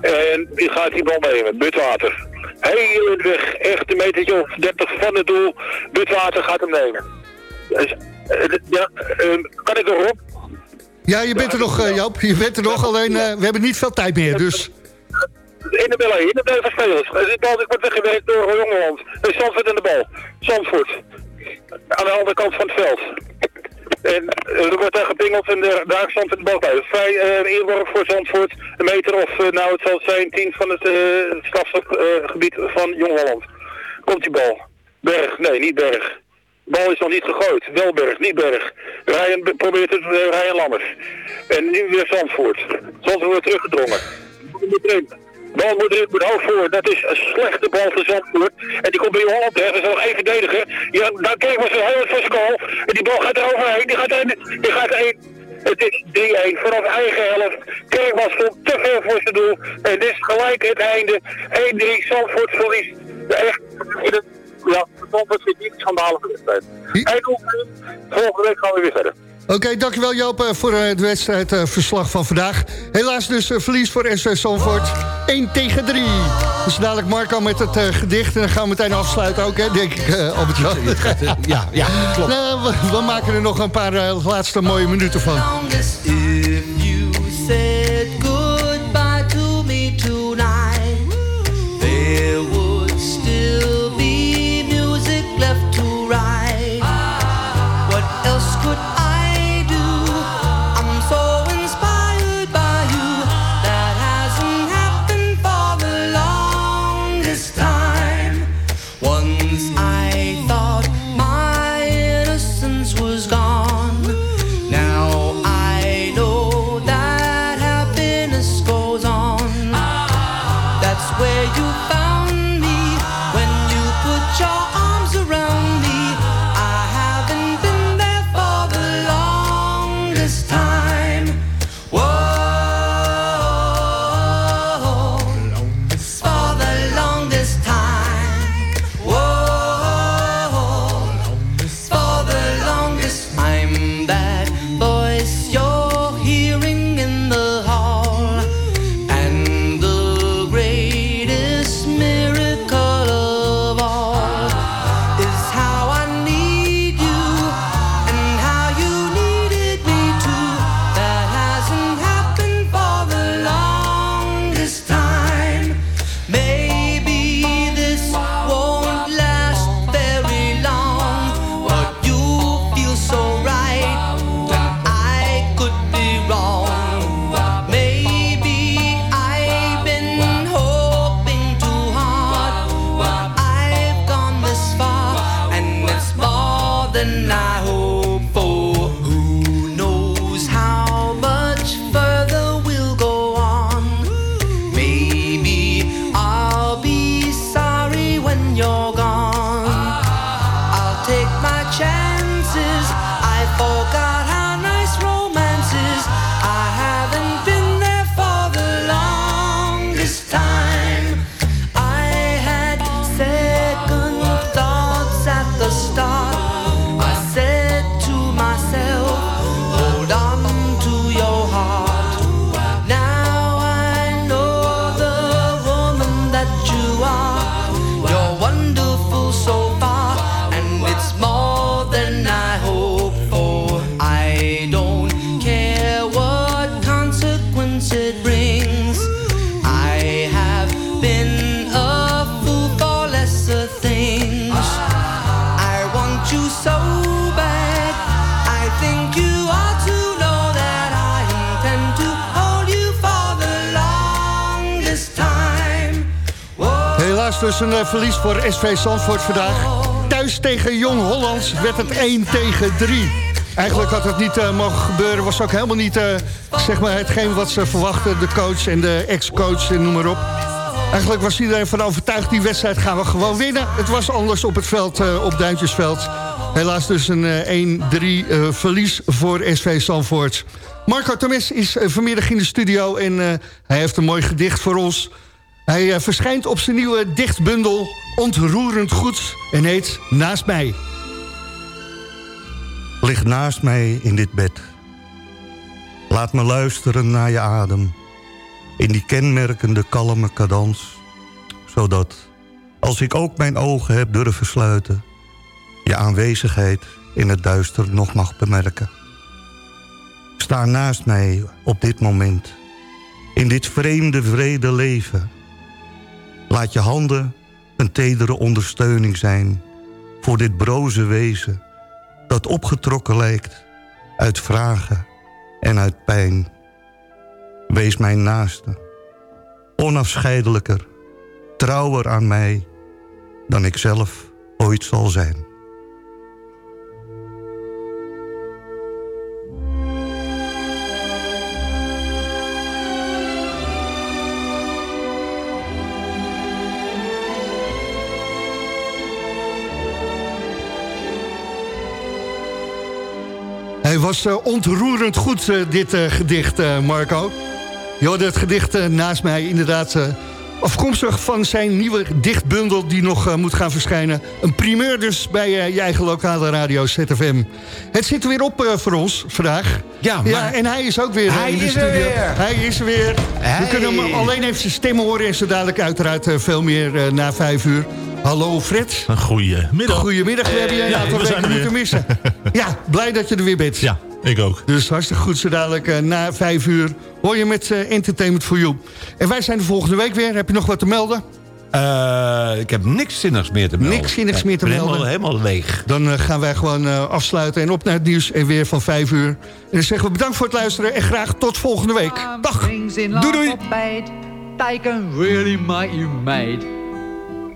En die gaat die bal nemen. Butwater. Heel in de weg. Echt een metertje of 30 van het doel. Butwater gaat hem nemen. Dus, uh, ja, uh, kan ik erop? Ja, je bent er nog, uh, Joop. Je bent er nog, alleen uh, we hebben niet veel tijd meer, dus... In de bal, in de bal van spelers. Bal wordt weggewerkt door Jongeland. Zandvoort in de bal. Zandvoort. Aan de andere kant van het veld. En er wordt daar gepingeld en daar stond de bal bij. Vrij uh, inworp voor Zandvoort. Een meter of, nou het zal zijn, tien van het uh, strafgebied van Jong Holland. Komt die bal. Berg, nee, niet Berg. Bal is nog niet gegooid. Wel Berg, niet Berg. Ryan probeert het, uh, Ryan Lammers. En nu weer Zandvoort. Zandvoort wordt teruggedrongen. Bal moet erin, moet hoog voor. Dat is een slechte bal voor Zandvoort. En die komt bij Holland terecht. Dat is nog één verdediger. Ja, daar kreeg we zo heel voor. En die bal gaat er overheen. Die gaat er Die gaat er Het is 3-1 vanaf eigen helft. Kerkman stond te veel voor zijn doel. En dit is gelijk het einde. 1-3 Zandvoort verliest. Echt, ja, Zandvoort zit niet schandalige wedstrijd. Eindelijk, volgende week gaan we weer verder. Oké, okay, dankjewel Joop voor het wedstrijdverslag van vandaag. Helaas dus verlies voor SV Zandvoort. 1 tegen 3. Dus dadelijk Marco met het gedicht. En dan gaan we meteen afsluiten ook, hè, denk ik, uh, Albert Jan. ja, ja, klopt. Nou, we, we, maken er nog een paar laatste mooie minuten van. Verlies voor SV Zandvoort vandaag. Thuis tegen Jong Hollands werd het 1 tegen 3. Eigenlijk had het niet eh, mogen gebeuren. Was ook helemaal niet eh, zeg maar hetgeen wat ze verwachten. De coach en de ex-coach en noem maar op. Eigenlijk was iedereen van overtuigd, die wedstrijd gaan we gewoon winnen. Het was anders op het veld, eh, op Duintjesveld. Helaas dus een eh, 1-3 eh, verlies voor SV Zandvoort. Marco Temes is vanmiddag in de studio en hij heeft een mooi gedicht voor ons. Hij eh, verschijnt op zijn nieuwe dichtbundel Ontroerend Goed en heet Naast mij. Lig naast mij in dit bed. Laat me luisteren naar je adem. In die kenmerkende kalme cadans. Zodat, als ik ook mijn ogen heb durven sluiten... je aanwezigheid in het duister nog mag bemerken. Sta naast mij op dit moment. In dit vreemde vrede leven. Laat je handen een tedere ondersteuning zijn... voor dit broze wezen dat opgetrokken lijkt uit vragen en uit pijn. Wees mijn naaste, onafscheidelijker, trouwer aan mij dan ik zelf ooit zal zijn. Was eh, ontroerend goed, eh, dit eh, gedicht, Marco. Hoorde het gedicht naast mij inderdaad... afkomstig van zijn nieuwe dichtbundel die nog moet gaan verschijnen. Een primeur dus bij je eigen lokale radio ZFM. Het zit er weer op voor ons vandaag. Ja, ja, maar- en hij is ook weer Hij in de is er studio. weer. Hij is er weer. We kunnen hem alleen even zijn stem horen... en zo dadelijk uiteraard veel meer na vijf uur. Hallo Fred. Een goedemiddag. Goedemiddag, we hebben je een Ja, aantal we zijn weken er moeten weer. missen. Ja, blij dat je er weer bent. Ja, ik ook. Dus hartstikke goed, zo dadelijk eh, na vijf uur hoor je met eh, Entertainment for You. En wij zijn de volgende week weer. Heb je nog wat te melden? Eh, ik heb niks zinnigs meer te melden. Niks zinnigs meer te Ik ben melden. Helemaal, helemaal leeg. Dan gaan wij gewoon eh, afsluiten en op naar het nieuws en weer van vijf uur. En dan zeggen we bedankt voor het luisteren en graag tot volgende week. Dag. Doei doei.